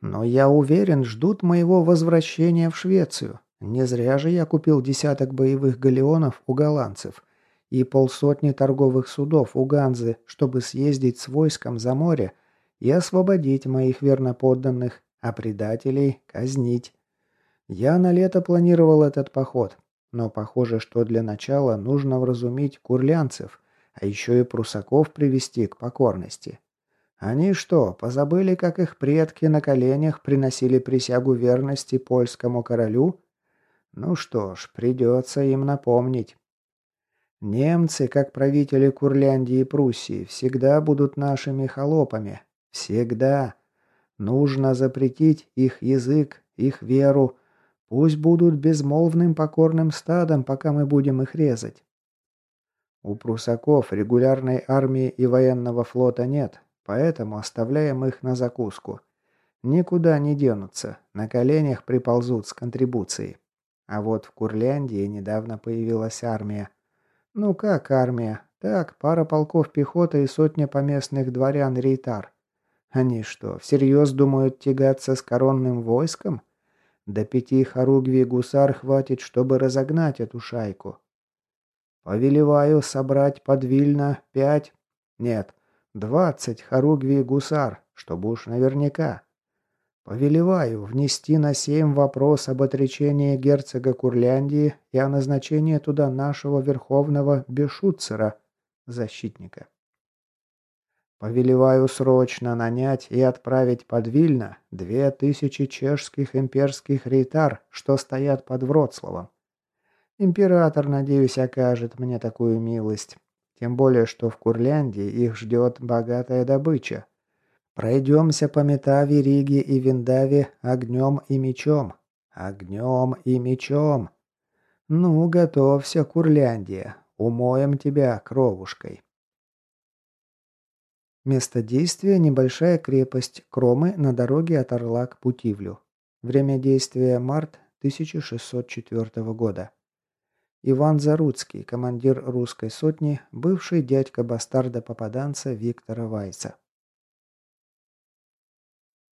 Но я уверен, ждут моего возвращения в Швецию. Не зря же я купил десяток боевых галеонов у голландцев и полсотни торговых судов у Ганзы, чтобы съездить с войском за море и освободить моих верноподданных, а предателей казнить. Я на лето планировал этот поход, но похоже, что для начала нужно вразумить курлянцев, а еще и прусаков привести к покорности. Они что, позабыли, как их предки на коленях приносили присягу верности польскому королю? Ну что ж, придется им напомнить. Немцы, как правители Курляндии и Пруссии, всегда будут нашими холопами. Всегда. Нужно запретить их язык, их веру, Пусть будут безмолвным покорным стадом, пока мы будем их резать. У прусаков регулярной армии и военного флота нет, поэтому оставляем их на закуску. Никуда не денутся, на коленях приползут с контрибуцией. А вот в Курляндии недавно появилась армия. Ну как армия? Так, пара полков пехоты и сотня поместных дворян рейтар. Они что, всерьез думают тягаться с коронным войском? До пяти хоругвий гусар хватит, чтобы разогнать эту шайку. Повелеваю собрать подвильно пять... Нет, двадцать хоругвий гусар, чтобы уж наверняка. Повелеваю внести на семь вопрос об отречении герцога Курляндии и о назначении туда нашего верховного Бешутцера, защитника. Повелеваю срочно нанять и отправить под Вильно две тысячи чешских имперских рейтар, что стоят под Вроцлавом. Император, надеюсь, окажет мне такую милость. Тем более, что в Курляндии их ждет богатая добыча. Пройдемся по Метаве, Риге и Виндаве огнем и мечом. Огнем и мечом. Ну, готовься, Курляндия. Умоем тебя кровушкой. Место действия – небольшая крепость Кромы на дороге от Орла к Путивлю. Время действия – март 1604 года. Иван Заруцкий, командир русской сотни, бывший дядька-бастарда-попаданца Виктора Вайца.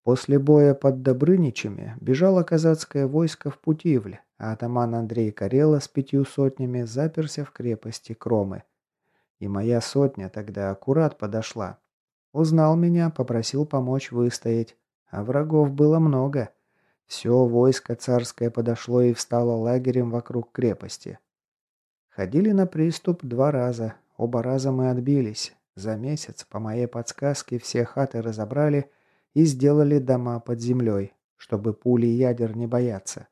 После боя под Добрыничами бежало казацкое войско в Путивль, а атаман Андрей Карела с пятью сотнями заперся в крепости Кромы. И моя сотня тогда аккурат подошла, Узнал меня, попросил помочь выстоять. А врагов было много. Все войско царское подошло и встало лагерем вокруг крепости. Ходили на приступ два раза. Оба раза мы отбились. За месяц, по моей подсказке, все хаты разобрали и сделали дома под землей, чтобы пули и ядер не бояться.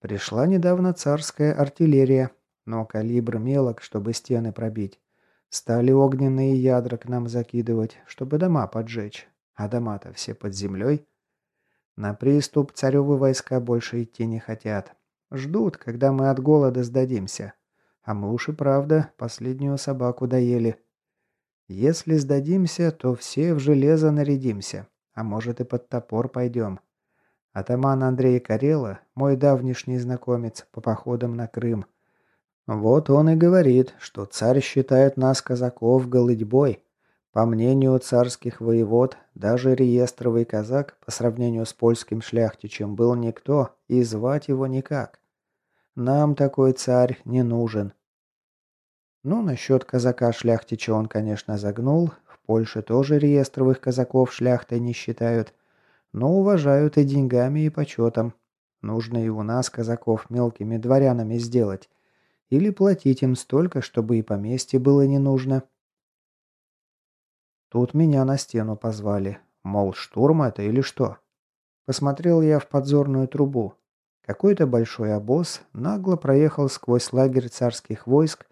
Пришла недавно царская артиллерия, но калибр мелок, чтобы стены пробить. Стали огненные ядра к нам закидывать, чтобы дома поджечь. А дома-то все под землей. На приступ царевы войска больше идти не хотят. Ждут, когда мы от голода сдадимся. А мы уж и правда последнюю собаку доели. Если сдадимся, то все в железо нарядимся. А может и под топор пойдем. Атаман Андрей Карела, мой давнишний знакомец по походам на Крым, вот он и говорит, что царь считает нас, казаков, голыдьбой. По мнению царских воевод, даже реестровый казак по сравнению с польским шляхтичем был никто, и звать его никак. Нам такой царь не нужен. Ну, насчет казака-шляхтича он, конечно, загнул. В Польше тоже реестровых казаков шляхтой не считают. Но уважают и деньгами, и почетом. Нужно и у нас казаков мелкими дворянами сделать или платить им столько, чтобы и поместье было не нужно. Тут меня на стену позвали. Мол, штурм это или что? Посмотрел я в подзорную трубу. Какой-то большой обоз нагло проехал сквозь лагерь царских войск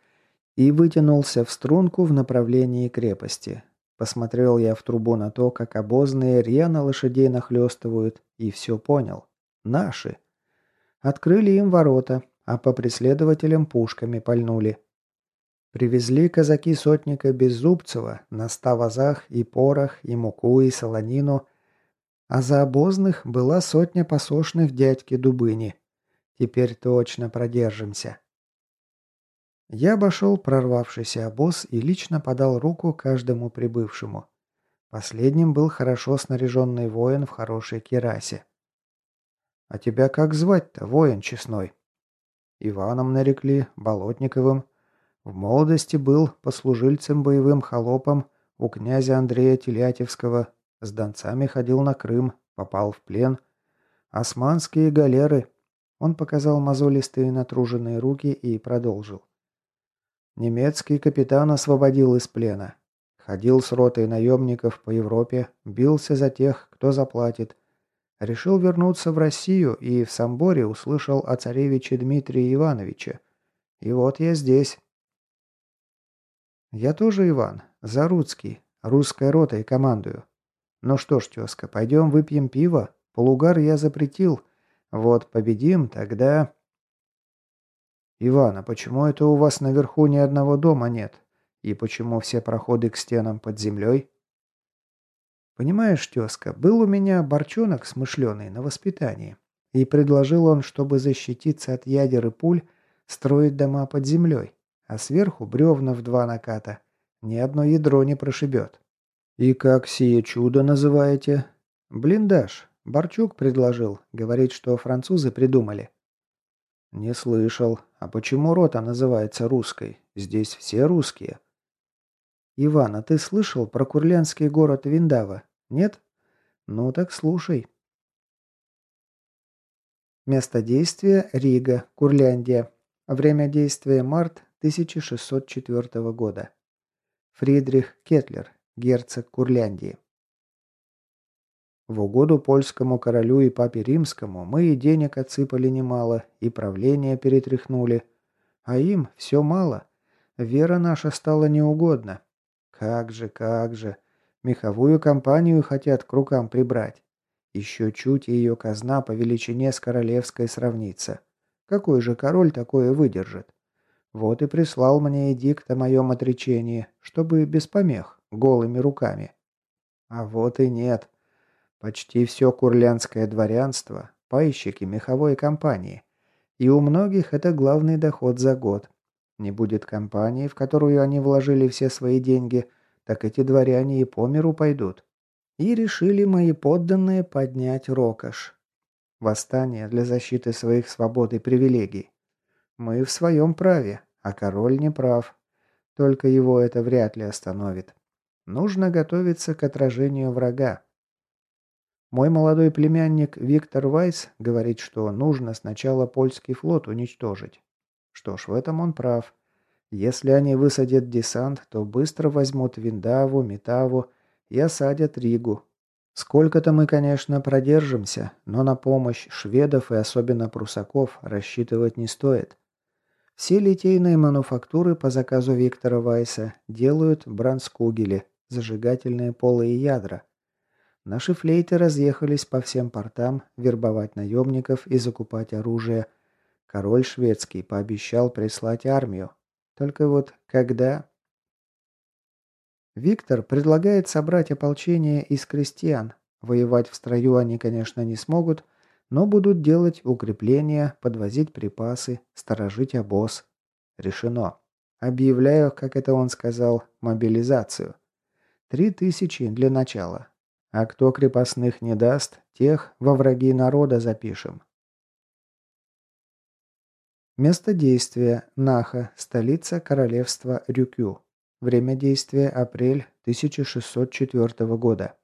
и вытянулся в струнку в направлении крепости. Посмотрел я в трубу на то, как обозные рьяно лошадей нахлёстывают, и все понял. Наши. Открыли им ворота, а по преследователям пушками пальнули. Привезли казаки сотника Беззубцева на ста вазах и порох, и муку, и солонину, а за обозных была сотня посошных дядьки Дубыни. Теперь точно продержимся. Я обошел прорвавшийся обоз и лично подал руку каждому прибывшему. Последним был хорошо снаряженный воин в хорошей керасе. «А тебя как звать-то, воин честной?» Иваном нарекли, Болотниковым. В молодости был послужильцем боевым холопом у князя Андрея Телятевского, с донцами ходил на Крым, попал в плен. Османские галеры. Он показал мозолистые натруженные руки и продолжил. Немецкий капитан освободил из плена. Ходил с ротой наемников по Европе, бился за тех, кто заплатит, Решил вернуться в Россию и в Самборе услышал о царевиче Дмитрии Ивановиче. И вот я здесь. Я тоже Иван, Заруцкий, русской ротой командую. Ну что ж, тезка, пойдем выпьем пиво, полугар я запретил. Вот победим, тогда... «Иван, а почему это у вас наверху ни одного дома нет? И почему все проходы к стенам под землей?» Понимаешь, тезка, был у меня борчонок смышленый на воспитании. И предложил он, чтобы защититься от ядер и пуль, строить дома под землей, а сверху бревна в два наката. Ни одно ядро не прошибет. И как сие чудо называете? Блиндаж. Борчук предложил. Говорит, что французы придумали. Не слышал. А почему рота называется русской? Здесь все русские. «Иван, а ты слышал про курлянский город Виндава? Нет? Ну так слушай». Место действия – Рига, Курляндия. Время действия – март 1604 года. Фридрих Кетлер, герцог Курляндии. В угоду польскому королю и папе римскому мы и денег отсыпали немало, и правление перетряхнули. А им все мало. Вера наша стала неугодна. Как же, как же. Меховую компанию хотят к рукам прибрать. Еще чуть и ее казна по величине с королевской сравнится. Какой же король такое выдержит? Вот и прислал мне эдикт о моем отречении, чтобы без помех, голыми руками. А вот и нет. Почти все курлянское дворянство – пайщики меховой компании. И у многих это главный доход за год, не будет компании, в которую они вложили все свои деньги, так эти дворяне и по миру пойдут. И решили мои подданные поднять рокош. Восстание для защиты своих свобод и привилегий. Мы в своем праве, а король не прав. Только его это вряд ли остановит. Нужно готовиться к отражению врага. Мой молодой племянник Виктор Вайс говорит, что нужно сначала польский флот уничтожить, что ж, в этом он прав. Если они высадят десант, то быстро возьмут Виндаву, Метаву и осадят Ригу. Сколько-то мы, конечно, продержимся, но на помощь шведов и особенно прусаков рассчитывать не стоит. Все литейные мануфактуры по заказу Виктора Вайса делают бранскугели, зажигательные полы и ядра. Наши флейты разъехались по всем портам вербовать наемников и закупать оружие – Король шведский пообещал прислать армию. Только вот когда... Виктор предлагает собрать ополчение из крестьян. Воевать в строю они, конечно, не смогут, но будут делать укрепления, подвозить припасы, сторожить обоз. Решено. Объявляю, как это он сказал, мобилизацию. Три тысячи для начала. А кто крепостных не даст, тех во враги народа запишем. Место действия – Наха, столица королевства Рюкю. Время действия – апрель 1604 года.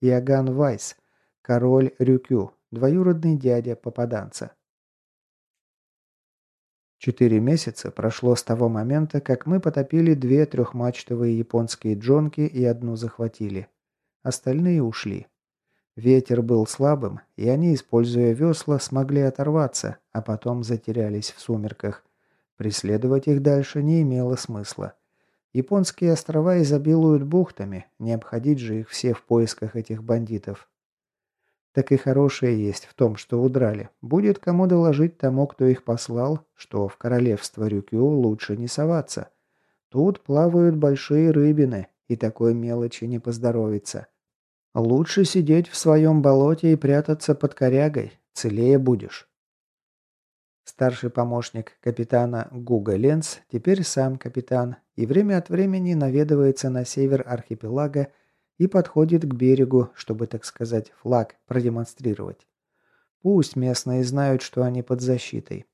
Яган Вайс, король Рюкю, двоюродный дядя попаданца. Четыре месяца прошло с того момента, как мы потопили две трехмачтовые японские джонки и одну захватили. Остальные ушли. Ветер был слабым, и они, используя весла, смогли оторваться, а потом затерялись в сумерках. Преследовать их дальше не имело смысла. Японские острова изобилуют бухтами, не обходить же их все в поисках этих бандитов. Так и хорошее есть в том, что удрали. Будет кому доложить тому, кто их послал, что в королевство Рюкю лучше не соваться. Тут плавают большие рыбины, и такой мелочи не поздоровится. Лучше сидеть в своем болоте и прятаться под корягой. Целее будешь. Старший помощник капитана Гуга Ленц, теперь сам капитан, и время от времени наведывается на север архипелага и подходит к берегу, чтобы, так сказать, флаг продемонстрировать. Пусть местные знают, что они под защитой.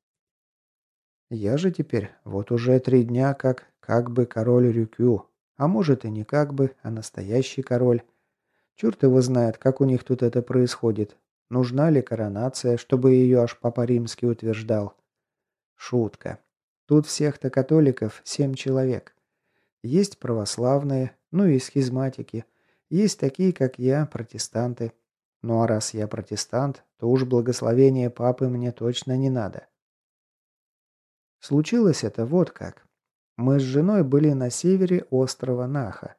Я же теперь вот уже три дня как как бы король Рюкю, а может и не как бы, а настоящий король. Черт его знает, как у них тут это происходит. Нужна ли коронация, чтобы ее аж Папа Римский утверждал? Шутка. Тут всех-то католиков семь человек. Есть православные, ну и схизматики. Есть такие, как я, протестанты. Ну а раз я протестант, то уж благословение папы мне точно не надо. Случилось это вот как. Мы с женой были на севере острова Наха.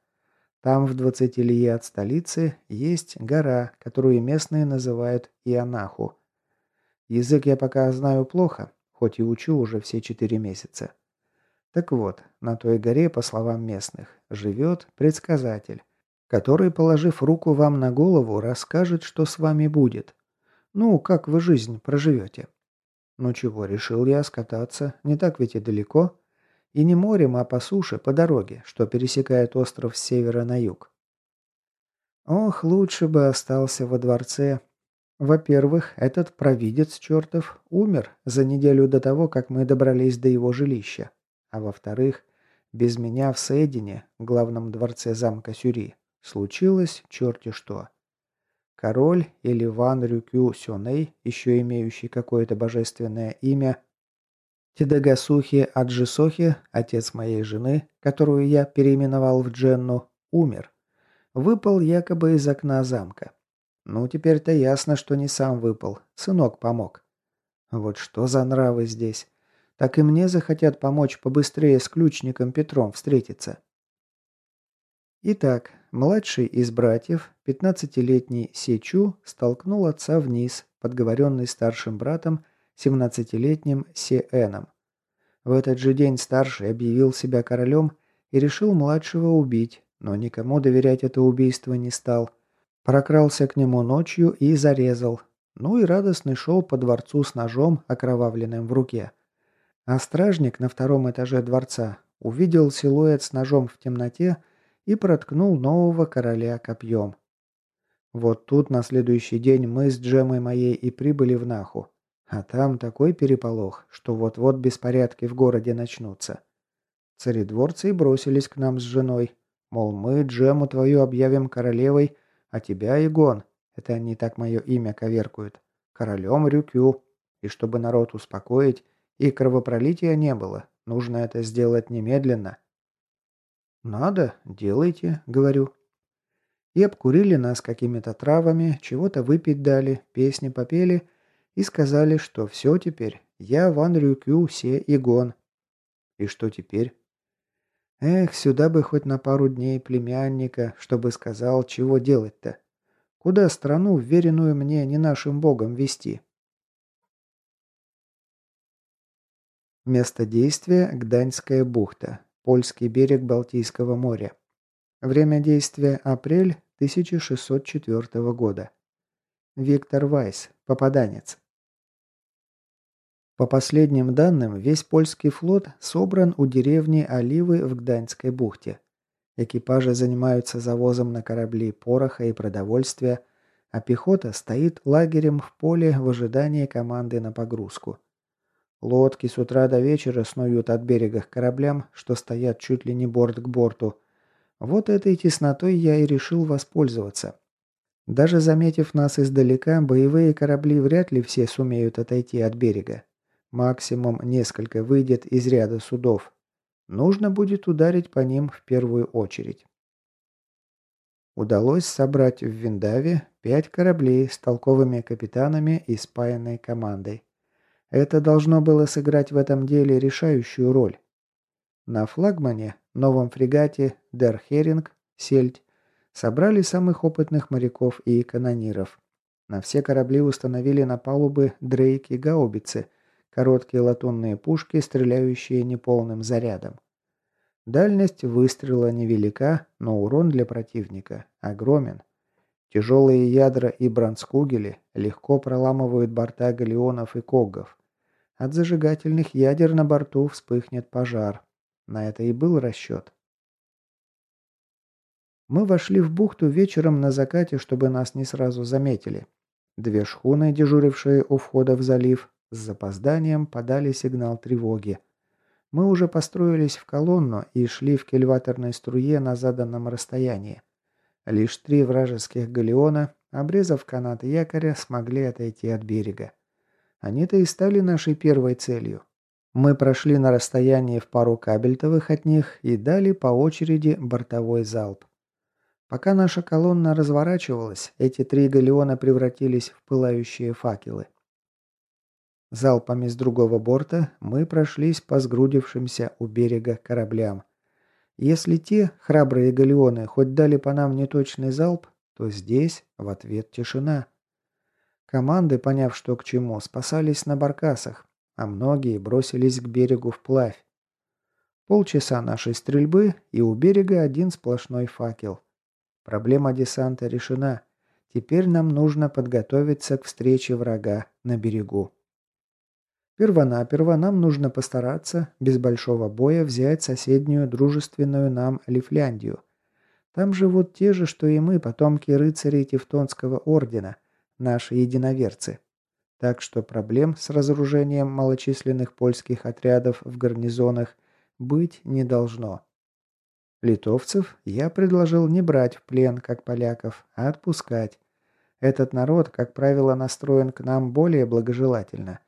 Там, в 20 лье от столицы, есть гора, которую местные называют Ианаху. Язык я пока знаю плохо, хоть и учу уже все четыре месяца. Так вот, на той горе, по словам местных, живет предсказатель, который, положив руку вам на голову, расскажет, что с вами будет. Ну, как вы жизнь проживете. Ну чего, решил я скататься, не так ведь и далеко. И не морем, а по суше, по дороге, что пересекает остров с севера на юг. Ох, лучше бы остался во дворце. Во-первых, этот провидец чертов умер за неделю до того, как мы добрались до его жилища. А во-вторых, без меня в Сейдине, главном дворце замка Сюри, случилось черти что. Король или Ван Рюкю Сюней, еще имеющий какое-то божественное имя, Тедагасухи Аджисохи, отец моей жены, которую я переименовал в Дженну, умер. Выпал якобы из окна замка. Ну, теперь-то ясно, что не сам выпал. Сынок помог. Вот что за нравы здесь. Так и мне захотят помочь побыстрее с ключником Петром встретиться. Итак, младший из братьев, 15-летний Сечу, столкнул отца вниз, подговоренный старшим братом, 17-летним Сиэном. В этот же день старший объявил себя королем и решил младшего убить, но никому доверять это убийство не стал. Прокрался к нему ночью и зарезал. Ну и радостный шел по дворцу с ножом, окровавленным в руке. А стражник на втором этаже дворца увидел силуэт с ножом в темноте и проткнул нового короля копьем. Вот тут на следующий день мы с Джемой моей и прибыли в Наху. А там такой переполох, что вот-вот беспорядки в городе начнутся. Царедворцы и бросились к нам с женой. Мол, мы Джему твою объявим королевой, а тебя, Игон, это они так мое имя коверкуют, королем Рюкю. И чтобы народ успокоить, и кровопролития не было, нужно это сделать немедленно. «Надо, делайте», — говорю. И обкурили нас какими-то травами, чего-то выпить дали, песни попели — и сказали, что все теперь, я Ван Рюкю Се Игон. И что теперь? Эх, сюда бы хоть на пару дней племянника, чтобы сказал, чего делать-то. Куда страну, вверенную мне не нашим богом, вести? Место действия – Гданьская бухта, польский берег Балтийского моря. Время действия – апрель 1604 года. Виктор Вайс, попаданец. По последним данным, весь польский флот собран у деревни Оливы в Гданьской бухте. Экипажи занимаются завозом на корабли пороха и продовольствия, а пехота стоит лагерем в поле в ожидании команды на погрузку. Лодки с утра до вечера снуют от берега к кораблям, что стоят чуть ли не борт к борту. Вот этой теснотой я и решил воспользоваться. Даже заметив нас издалека, боевые корабли вряд ли все сумеют отойти от берега. Максимум несколько выйдет из ряда судов. Нужно будет ударить по ним в первую очередь. Удалось собрать в Виндаве пять кораблей с толковыми капитанами и спаянной командой. Это должно было сыграть в этом деле решающую роль. На флагмане, новом фрегате «Дерхеринг», «Сельдь» собрали самых опытных моряков и канониров. На все корабли установили на палубы «Дрейки» и «Гаубицы», Короткие латунные пушки, стреляющие неполным зарядом. Дальность выстрела невелика, но урон для противника огромен. Тяжелые ядра и бронскугели легко проламывают борта галеонов и когов. От зажигательных ядер на борту вспыхнет пожар. На это и был расчет. Мы вошли в бухту вечером на закате, чтобы нас не сразу заметили. Две шхуны, дежурившие у входа в залив, с запозданием подали сигнал тревоги. Мы уже построились в колонну и шли в кельваторной струе на заданном расстоянии. Лишь три вражеских галеона, обрезав канат якоря, смогли отойти от берега. Они-то и стали нашей первой целью. Мы прошли на расстоянии в пару кабельтовых от них и дали по очереди бортовой залп. Пока наша колонна разворачивалась, эти три галеона превратились в пылающие факелы. Залпами с другого борта мы прошлись по сгрудившимся у берега кораблям. Если те, храбрые галеоны, хоть дали по нам неточный залп, то здесь в ответ тишина. Команды, поняв что к чему, спасались на баркасах, а многие бросились к берегу вплавь. Полчаса нашей стрельбы, и у берега один сплошной факел. Проблема десанта решена. Теперь нам нужно подготовиться к встрече врага на берегу. Первонаперво нам нужно постараться без большого боя взять соседнюю дружественную нам Лифляндию. Там живут те же, что и мы, потомки рыцарей Тевтонского ордена, наши единоверцы. Так что проблем с разоружением малочисленных польских отрядов в гарнизонах быть не должно. Литовцев я предложил не брать в плен, как поляков, а отпускать. Этот народ, как правило, настроен к нам более благожелательно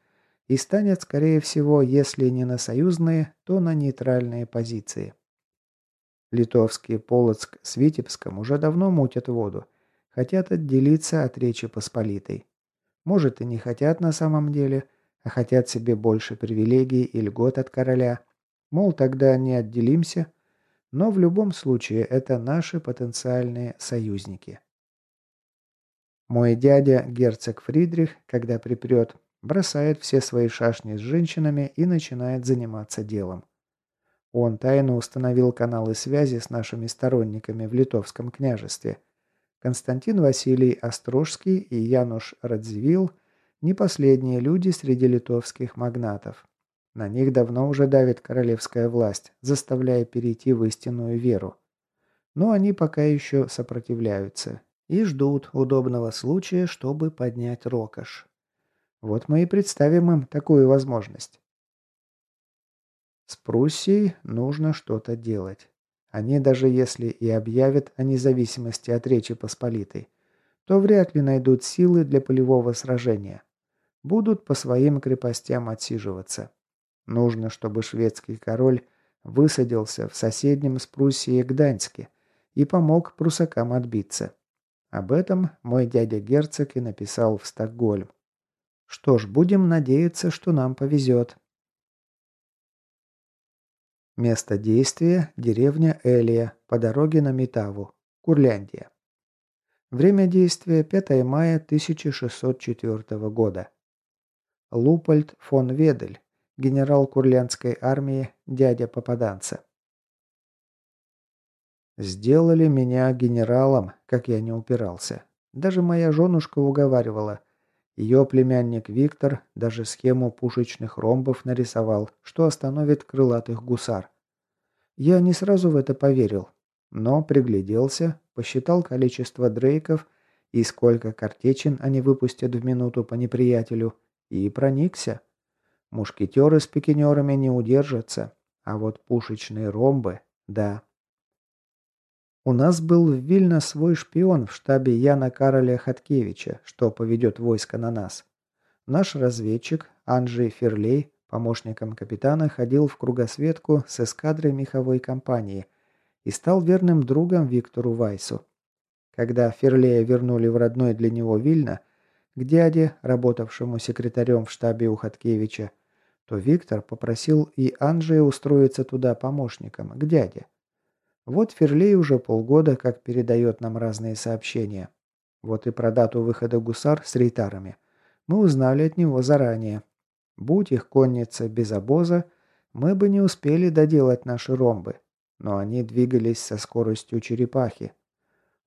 и станет, скорее всего, если не на союзные, то на нейтральные позиции. Литовский Полоцк с Витебском уже давно мутят воду. Хотят отделиться от Речи Посполитой. Может и не хотят на самом деле, а хотят себе больше привилегий и льгот от короля. Мол, тогда не отделимся. Но в любом случае это наши потенциальные союзники. Мой дядя, герцог Фридрих, когда припрет, бросает все свои шашни с женщинами и начинает заниматься делом. Он тайно установил каналы связи с нашими сторонниками в Литовском княжестве. Константин Василий Острожский и Януш Радзивилл – не последние люди среди литовских магнатов. На них давно уже давит королевская власть, заставляя перейти в истинную веру. Но они пока еще сопротивляются и ждут удобного случая, чтобы поднять рокош. Вот мы и представим им такую возможность. С Пруссией нужно что-то делать. Они даже если и объявят о независимости от Речи Посполитой, то вряд ли найдут силы для полевого сражения. Будут по своим крепостям отсиживаться. Нужно, чтобы шведский король высадился в соседнем с Пруссией Гданьске и помог прусакам отбиться. Об этом мой дядя герцог и написал в Стокгольм. Что ж, будем надеяться, что нам повезет. Место действия – деревня Элия, по дороге на Метаву, Курляндия. Время действия – 5 мая 1604 года. Лупольд фон Ведель, генерал Курляндской армии, дядя попаданца. Сделали меня генералом, как я не упирался. Даже моя женушка уговаривала. Ее племянник Виктор даже схему пушечных ромбов нарисовал, что остановит крылатых гусар. Я не сразу в это поверил, но пригляделся, посчитал количество дрейков и сколько картечин они выпустят в минуту по неприятелю, и проникся. Мушкетеры с пикинерами не удержатся, а вот пушечные ромбы – да. У нас был в Вильно свой шпион в штабе Яна Кароля Хаткевича, что поведет войско на нас. Наш разведчик Анджей Ферлей, помощником капитана, ходил в кругосветку с эскадрой меховой компании и стал верным другом Виктору Вайсу. Когда Ферлея вернули в родной для него Вильно, к дяде, работавшему секретарем в штабе у Хаткевича, то Виктор попросил и Анджия устроиться туда помощником, к дяде. Вот Ферлей уже полгода как передает нам разные сообщения. Вот и про дату выхода гусар с рейтарами. Мы узнали от него заранее. Будь их конница без обоза, мы бы не успели доделать наши ромбы. Но они двигались со скоростью черепахи.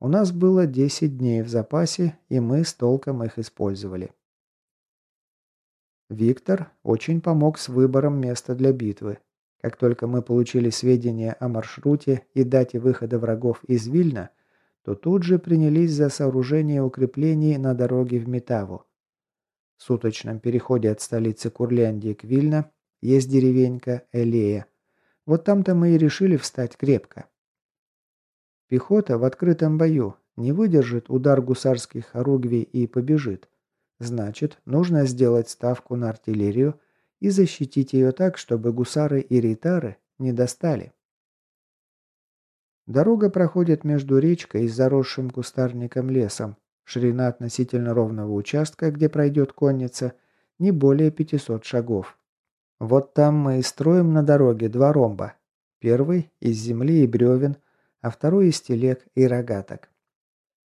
У нас было 10 дней в запасе, и мы с толком их использовали. Виктор очень помог с выбором места для битвы. Как только мы получили сведения о маршруте и дате выхода врагов из Вильна, то тут же принялись за сооружение укреплений на дороге в Метаву. В суточном переходе от столицы Курляндии к Вильна есть деревенька Элея. Вот там-то мы и решили встать крепко. Пехота в открытом бою не выдержит удар гусарских хоругвий и побежит. Значит, нужно сделать ставку на артиллерию – и защитить ее так, чтобы гусары и рейтары не достали. Дорога проходит между речкой и заросшим кустарником лесом. Ширина относительно ровного участка, где пройдет конница, не более 500 шагов. Вот там мы и строим на дороге два ромба. Первый из земли и бревен, а второй из телег и рогаток.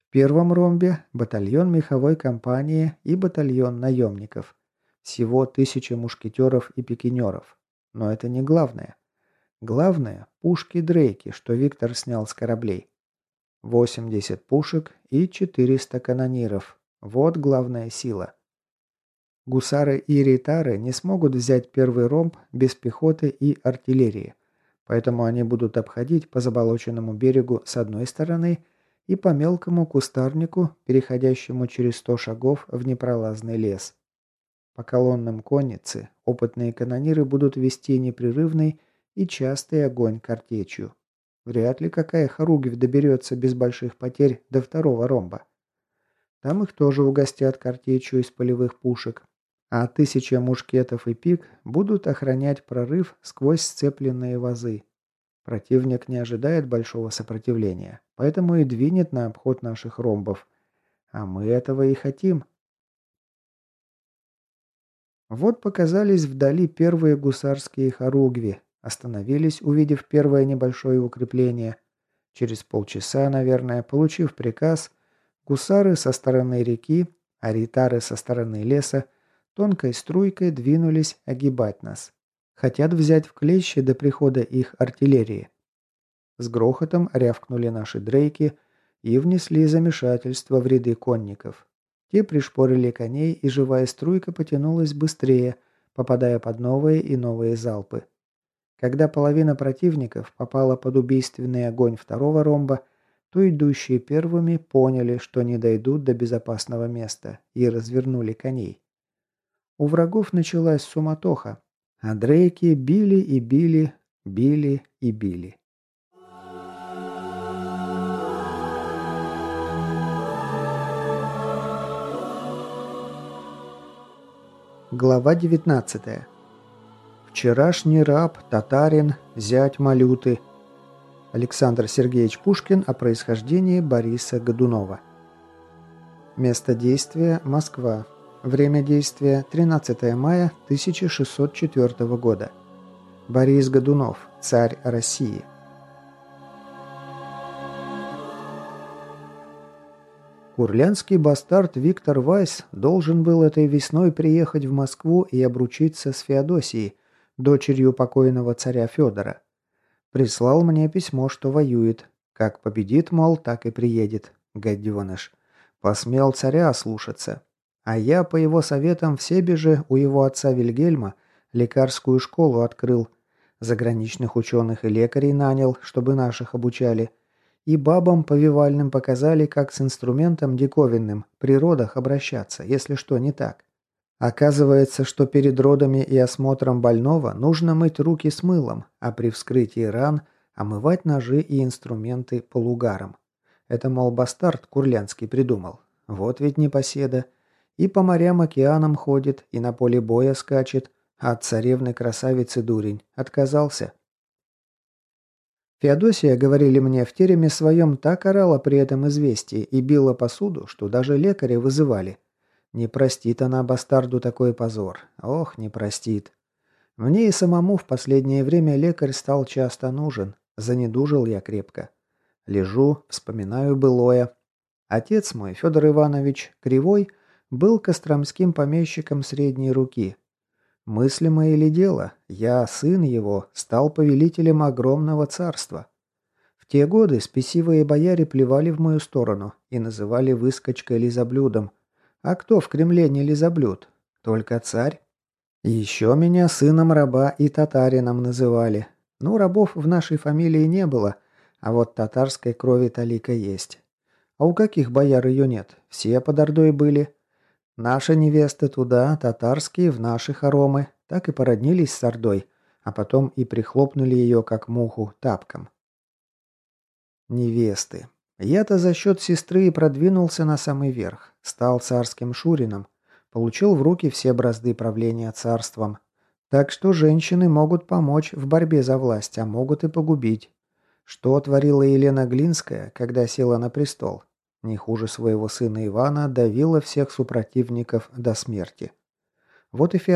В первом ромбе батальон меховой компании и батальон наемников. Всего тысяча мушкетеров и пикинеров. Но это не главное. Главное – пушки Дрейки, что Виктор снял с кораблей. 80 пушек и 400 канониров. Вот главная сила. Гусары и ритары не смогут взять первый ромб без пехоты и артиллерии. Поэтому они будут обходить по заболоченному берегу с одной стороны и по мелкому кустарнику, переходящему через 100 шагов в непролазный лес. По колоннам конницы опытные канониры будут вести непрерывный и частый огонь картечью. Вряд ли какая хоругвь доберется без больших потерь до второго ромба. Там их тоже угостят картечью из полевых пушек, а тысяча мушкетов и пик будут охранять прорыв сквозь сцепленные вазы. Противник не ожидает большого сопротивления, поэтому и двинет на обход наших ромбов. А мы этого и хотим. Вот показались вдали первые гусарские хоругви, остановились, увидев первое небольшое укрепление. Через полчаса, наверное, получив приказ, гусары со стороны реки, аритары со стороны леса, тонкой струйкой двинулись огибать нас. Хотят взять в клещи до прихода их артиллерии. С грохотом рявкнули наши дрейки и внесли замешательство в ряды конников. Те пришпорили коней, и живая струйка потянулась быстрее, попадая под новые и новые залпы. Когда половина противников попала под убийственный огонь второго ромба, то идущие первыми поняли, что не дойдут до безопасного места, и развернули коней. У врагов началась суматоха, а дрейки били и били, били и били. Глава 19. Вчерашний раб, татарин, зять Малюты. Александр Сергеевич Пушкин о происхождении Бориса Годунова. Место действия – Москва. Время действия – 13 мая 1604 года. Борис Годунов, царь России. Курлянский бастард Виктор Вайс должен был этой весной приехать в Москву и обручиться с Феодосией, дочерью покойного царя Федора. Прислал мне письмо, что воюет. Как победит, мол, так и приедет. Гаденыш. Посмел царя ослушаться. А я по его советам в Себеже у его отца Вильгельма лекарскую школу открыл. Заграничных ученых и лекарей нанял, чтобы наших обучали – и бабам повивальным показали, как с инструментом диковинным при родах обращаться, если что не так. Оказывается, что перед родами и осмотром больного нужно мыть руки с мылом, а при вскрытии ран омывать ножи и инструменты полугаром. Это, мол, бастард Курлянский придумал. Вот ведь непоседа. И по морям океанам ходит, и на поле боя скачет, а от царевны красавицы дурень отказался – Феодосия, говорили мне, в тереме своем так орала при этом известие и била посуду, что даже лекаря вызывали. Не простит она бастарду такой позор. Ох, не простит. Мне и самому в последнее время лекарь стал часто нужен. Занедужил я крепко. Лежу, вспоминаю былое. Отец мой, Федор Иванович Кривой, был костромским помещиком средней руки – Мыслимо или дело, я, сын его, стал повелителем огромного царства. В те годы спесивые бояре плевали в мою сторону и называли выскочкой лизоблюдом. А кто в Кремле не лизоблюд? Только царь? Еще меня сыном раба и татарином называли. Ну, рабов в нашей фамилии не было, а вот татарской крови талика есть. А у каких бояр ее нет? Все под Ордой были. Наши невесты туда, татарские в наши хоромы, так и породнились с Ордой, а потом и прихлопнули ее, как муху, тапком. Невесты. Я-то за счет сестры и продвинулся на самый верх, стал царским шурином, получил в руки все бразды правления царством. Так что женщины могут помочь в борьбе за власть, а могут и погубить. Что творила Елена Глинская, когда села на престол, не хуже своего сына Ивана, давила всех супротивников до смерти. Вот и Феодосия